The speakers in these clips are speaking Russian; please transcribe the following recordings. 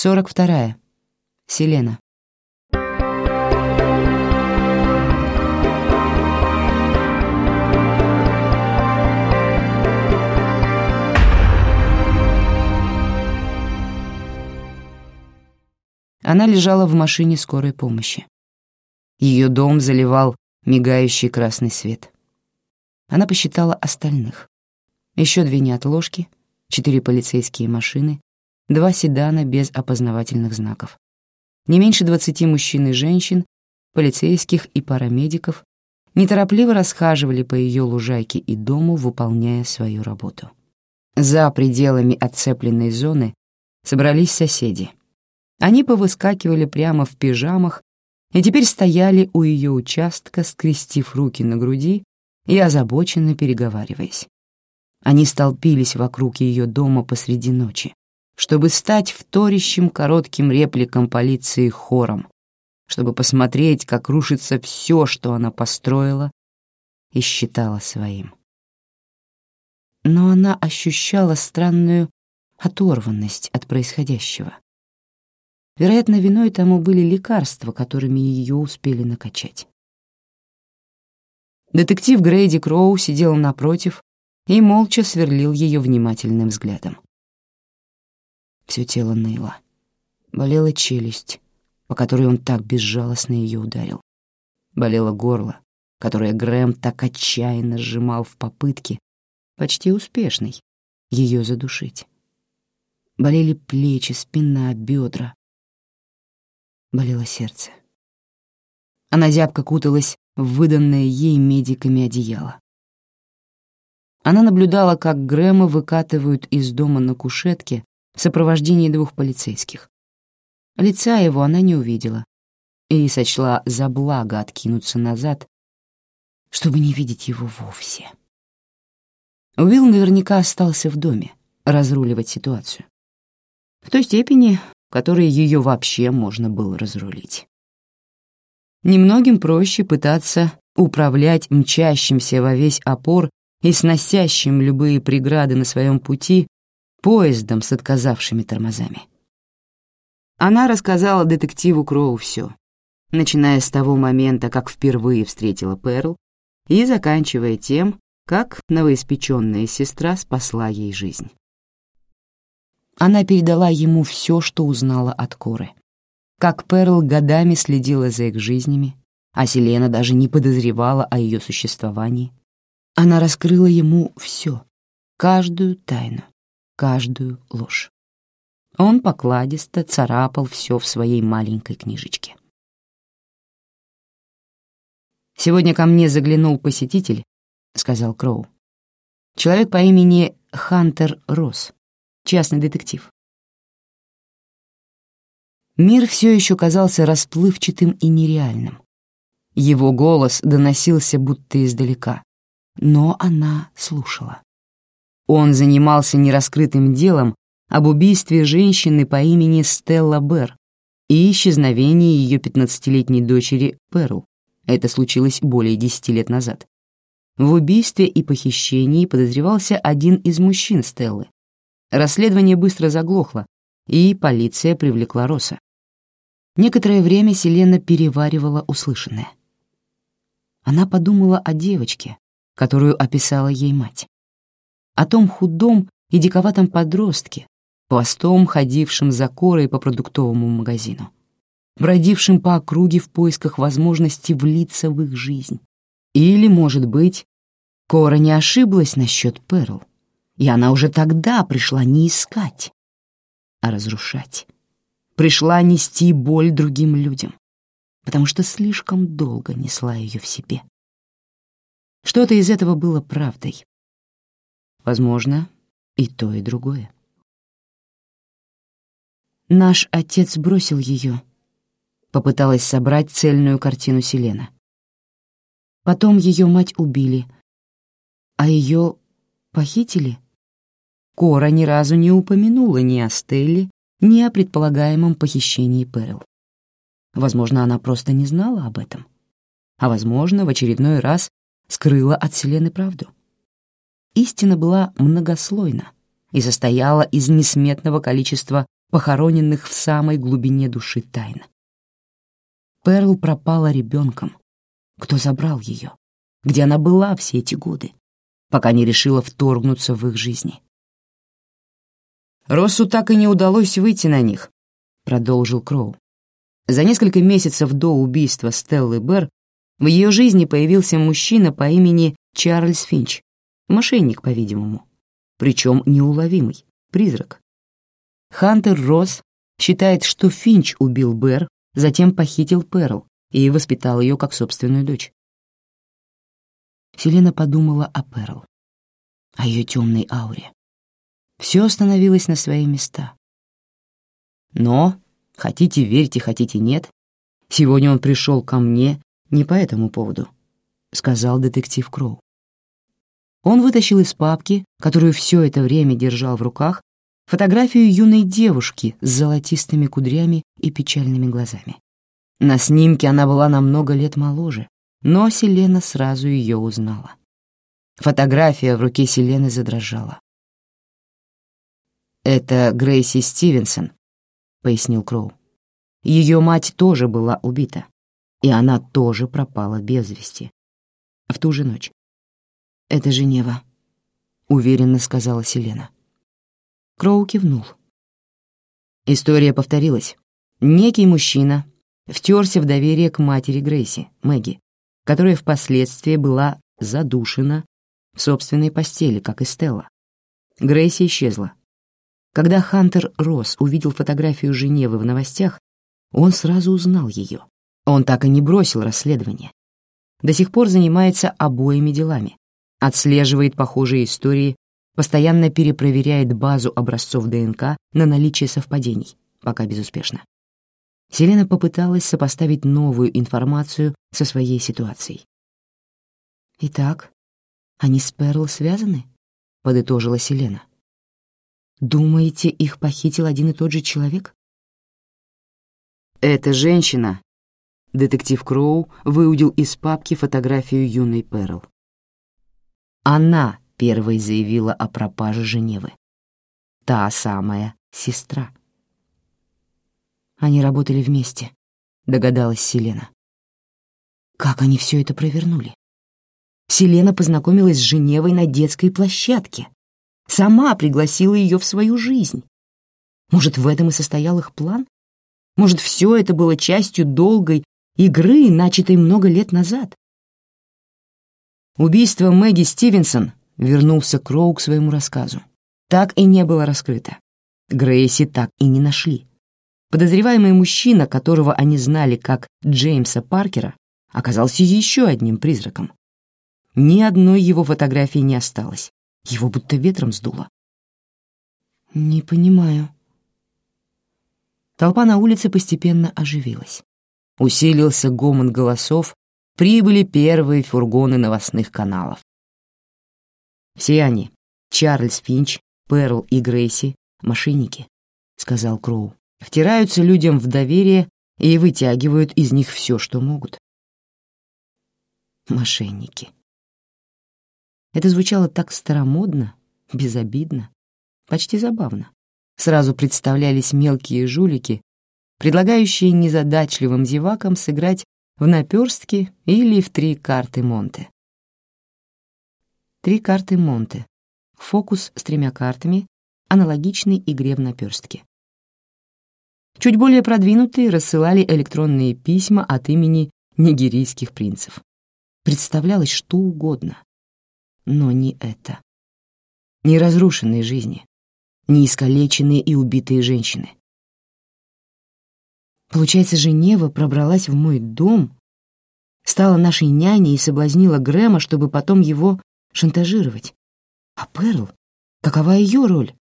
Сорок вторая. Селена. Она лежала в машине скорой помощи. Ее дом заливал мигающий красный свет. Она посчитала остальных. Еще две неотложки, четыре полицейские машины, два седана без опознавательных знаков. Не меньше двадцати мужчин и женщин, полицейских и парамедиков неторопливо расхаживали по ее лужайке и дому, выполняя свою работу. За пределами отцепленной зоны собрались соседи. Они повыскакивали прямо в пижамах и теперь стояли у ее участка, скрестив руки на груди и озабоченно переговариваясь. Они столпились вокруг ее дома посреди ночи, чтобы стать вторящим коротким репликам полиции хором, чтобы посмотреть, как рушится все, что она построила и считала своим. Но она ощущала странную оторванность от происходящего. Вероятно, виной тому были лекарства, которыми ее успели накачать. Детектив Грейди Кроу сидел напротив и молча сверлил ее внимательным взглядом. Все тело ныло. Болела челюсть, по которой он так безжалостно ее ударил. Болело горло, которое Грэм так отчаянно сжимал в попытке, почти успешной, ее задушить. Болели плечи, спина, бедра, болело сердце. Она зябко куталась в выданное ей медиками одеяло. Она наблюдала, как Грэма выкатывают из дома на кушетке в сопровождении двух полицейских. Лица его она не увидела и сочла за благо откинуться назад, чтобы не видеть его вовсе. Уилл наверняка остался в доме разруливать ситуацию. В той степени, которые ее вообще можно было разрулить. Немногим проще пытаться управлять мчащимся во весь опор и сносящим любые преграды на своем пути поездом с отказавшими тормозами. Она рассказала детективу Кроу все, начиная с того момента, как впервые встретила Перл, и заканчивая тем, как новоиспеченная сестра спасла ей жизнь. Она передала ему все, что узнала от Коры. Как Перл годами следила за их жизнями, а Селена даже не подозревала о ее существовании. Она раскрыла ему все, каждую тайну, каждую ложь. Он покладисто царапал все в своей маленькой книжечке. «Сегодня ко мне заглянул посетитель», — сказал Кроу. «Человек по имени Хантер Росс частный детектив. Мир все еще казался расплывчатым и нереальным. Его голос доносился будто издалека, но она слушала. Он занимался нераскрытым делом об убийстве женщины по имени Стелла Берр и исчезновении ее пятнадцатилетней дочери Перл. Это случилось более десяти лет назад. В убийстве и похищении подозревался один из мужчин Стеллы, Расследование быстро заглохло, и полиция привлекла Роса. Некоторое время Селена переваривала услышанное. Она подумала о девочке, которую описала ей мать. О том худом и диковатом подростке, пластом ходившем за корой по продуктовому магазину, бродившим по округе в поисках возможности влиться в их жизнь. Или, может быть, Кора не ошиблась насчет Перл и она уже тогда пришла не искать, а разрушать. Пришла нести боль другим людям, потому что слишком долго несла ее в себе. Что-то из этого было правдой. Возможно, и то, и другое. Наш отец бросил ее, попыталась собрать цельную картину Селена. Потом ее мать убили, а ее похитили — Кора ни разу не упомянула ни о Стелле, ни о предполагаемом похищении Перл. Возможно, она просто не знала об этом. А возможно, в очередной раз скрыла от Селены правду. Истина была многослойна и состояла из несметного количества похороненных в самой глубине души тайн. Перл пропала ребенком. Кто забрал ее? Где она была все эти годы, пока не решила вторгнуться в их жизни? Россу так и не удалось выйти на них, продолжил Кроу. За несколько месяцев до убийства Стеллы Берр в ее жизни появился мужчина по имени Чарльз Финч, мошенник, по-видимому, причем неуловимый, призрак. Хантер Росс считает, что Финч убил Берр, затем похитил Перл и воспитал ее как собственную дочь. Селена подумала о Перл, о ее темной ауре. Все становилось на свои места. Но, хотите верьте, хотите нет, сегодня он пришел ко мне не по этому поводу, сказал детектив Кроу. Он вытащил из папки, которую все это время держал в руках, фотографию юной девушки с золотистыми кудрями и печальными глазами. На снимке она была намного лет моложе, но Селена сразу ее узнала. Фотография в руке Селены задрожала. «Это Грейси Стивенсон», — пояснил Кроу. «Ее мать тоже была убита, и она тоже пропала без вести. В ту же ночь». «Это Женева», — уверенно сказала Селена. Кроу кивнул. История повторилась. Некий мужчина втерся в доверие к матери Грейси, Мэгги, которая впоследствии была задушена в собственной постели, как и Стелла. Грейси исчезла. Когда Хантер Росс увидел фотографию Женевы в новостях, он сразу узнал ее. Он так и не бросил расследование. До сих пор занимается обоими делами. Отслеживает похожие истории постоянно перепроверяет базу образцов ДНК на наличие совпадений, пока безуспешно. Селена попыталась сопоставить новую информацию со своей ситуацией. «Итак, они с Перл связаны?» — подытожила Селена. «Думаете, их похитил один и тот же человек?» «Эта женщина...» Детектив Кроу выудил из папки фотографию юной Перл. «Она первой заявила о пропаже Женевы. Та самая сестра. Они работали вместе, догадалась Селена. Как они все это провернули? Селена познакомилась с Женевой на детской площадке. Сама пригласила ее в свою жизнь. Может, в этом и состоял их план? Может, все это было частью долгой игры, начатой много лет назад? Убийство Мэгги Стивенсон вернулся Кроу к своему рассказу. Так и не было раскрыто. Грейси так и не нашли. Подозреваемый мужчина, которого они знали как Джеймса Паркера, оказался еще одним призраком. Ни одной его фотографии не осталось. Его будто ветром сдуло. «Не понимаю». Толпа на улице постепенно оживилась. Усилился гомон голосов, прибыли первые фургоны новостных каналов. Все они, Чарльз Финч, Перл и Грейси, мошенники, — сказал Кроу. Втираются людям в доверие и вытягивают из них все, что могут. Мошенники. Это звучало так старомодно, безобидно, почти забавно. Сразу представлялись мелкие жулики, предлагающие незадачливым зевакам сыграть в наперстки или в три карты Монте. Три карты Монте. Фокус с тремя картами, аналогичный игре в наперстке. Чуть более продвинутые рассылали электронные письма от имени нигерийских принцев. Представлялось что угодно, но не это. Не разрушенные жизни, не искалеченные и убитые женщины. Получается, Женева пробралась в мой дом, стала нашей няней и соблазнила Грэма, чтобы потом его шантажировать. А Перл? Какова ее роль?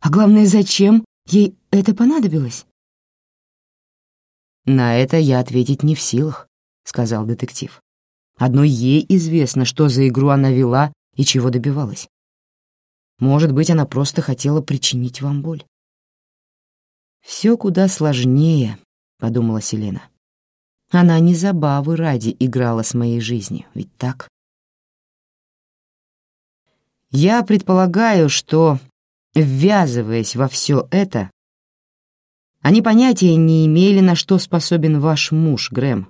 А главное, зачем ей это понадобилось? «На это я ответить не в силах», — сказал детектив. «Одной ей известно, что за игру она вела и чего добивалась. Может быть, она просто хотела причинить вам боль». «Все куда сложнее», — подумала Селена. «Она не забавы ради играла с моей жизнью, ведь так?» Я предполагаю, что, ввязываясь во все это, Они понятия не имели, на что способен ваш муж, Грэм.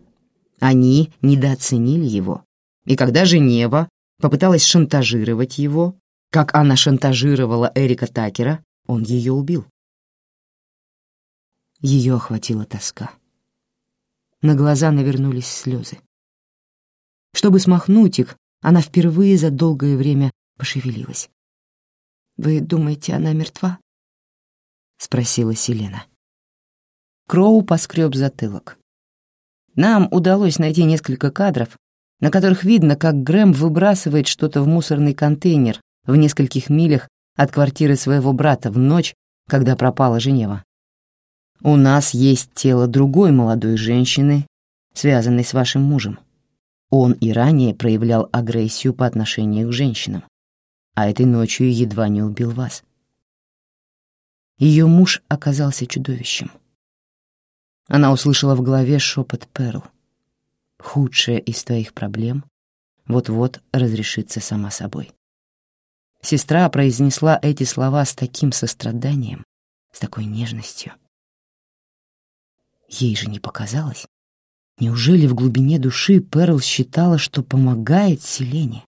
Они недооценили его. И когда Женева попыталась шантажировать его, как она шантажировала Эрика Такера, он ее убил. Ее охватила тоска. На глаза навернулись слезы. Чтобы смахнуть их, она впервые за долгое время пошевелилась. «Вы думаете, она мертва?» — спросила Селена. Кроу поскреб затылок. Нам удалось найти несколько кадров, на которых видно, как Грэм выбрасывает что-то в мусорный контейнер в нескольких милях от квартиры своего брата в ночь, когда пропала Женева. У нас есть тело другой молодой женщины, связанной с вашим мужем. Он и ранее проявлял агрессию по отношению к женщинам, а этой ночью едва не убил вас. Ее муж оказался чудовищем. Она услышала в голове шепот Перл. «Худшая из твоих проблем вот-вот разрешится сама собой». Сестра произнесла эти слова с таким состраданием, с такой нежностью. Ей же не показалось, Неужели в глубине души Перл считала, что помогает Селене?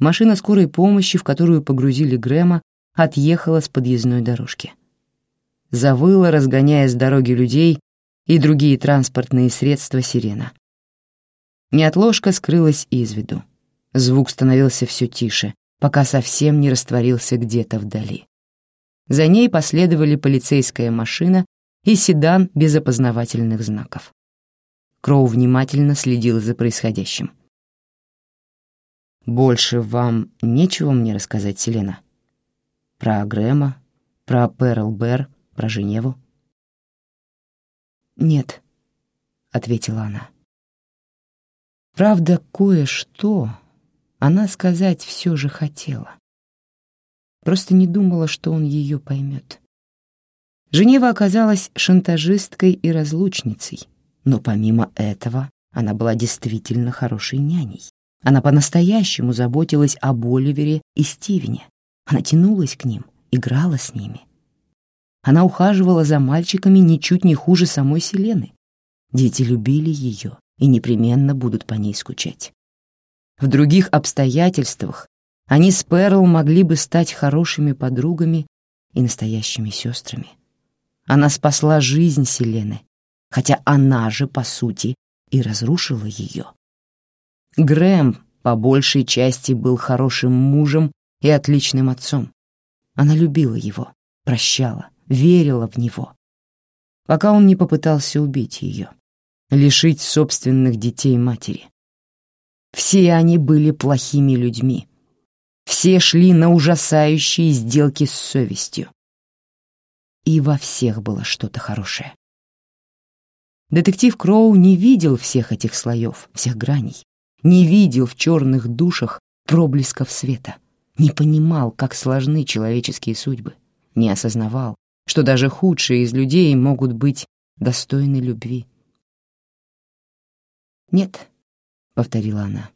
Машина скорой помощи, в которую погрузили Грэма, отъехала с подъездной дорожки. Завыла, разгоняя с дороги людей и другие транспортные средства сирена. Неотложка скрылась из виду. Звук становился все тише, пока совсем не растворился где-то вдали. За ней последовали полицейская машина и седан без опознавательных знаков. Кроу внимательно следил за происходящим. «Больше вам нечего мне рассказать, Селена? Про Грэма, про Перл Бэр, про Женеву?» «Нет», — ответила она. Правда, кое-что она сказать все же хотела. Просто не думала, что он ее поймет. Женева оказалась шантажисткой и разлучницей, но помимо этого она была действительно хорошей няней. Она по-настоящему заботилась о Боливере и Стивене. Она тянулась к ним, играла с ними. Она ухаживала за мальчиками ничуть не хуже самой Селены. Дети любили ее и непременно будут по ней скучать. В других обстоятельствах они с Перл могли бы стать хорошими подругами и настоящими сестрами. Она спасла жизнь Селены, хотя она же, по сути, и разрушила ее. Грэм по большей части был хорошим мужем и отличным отцом. Она любила его, прощала, верила в него, пока он не попытался убить ее, лишить собственных детей матери. Все они были плохими людьми. Все шли на ужасающие сделки с совестью и во всех было что-то хорошее. Детектив Кроу не видел всех этих слоев, всех граней, не видел в черных душах проблесков света, не понимал, как сложны человеческие судьбы, не осознавал, что даже худшие из людей могут быть достойны любви. «Нет», — повторила она,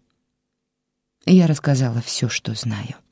— «я рассказала все, что знаю».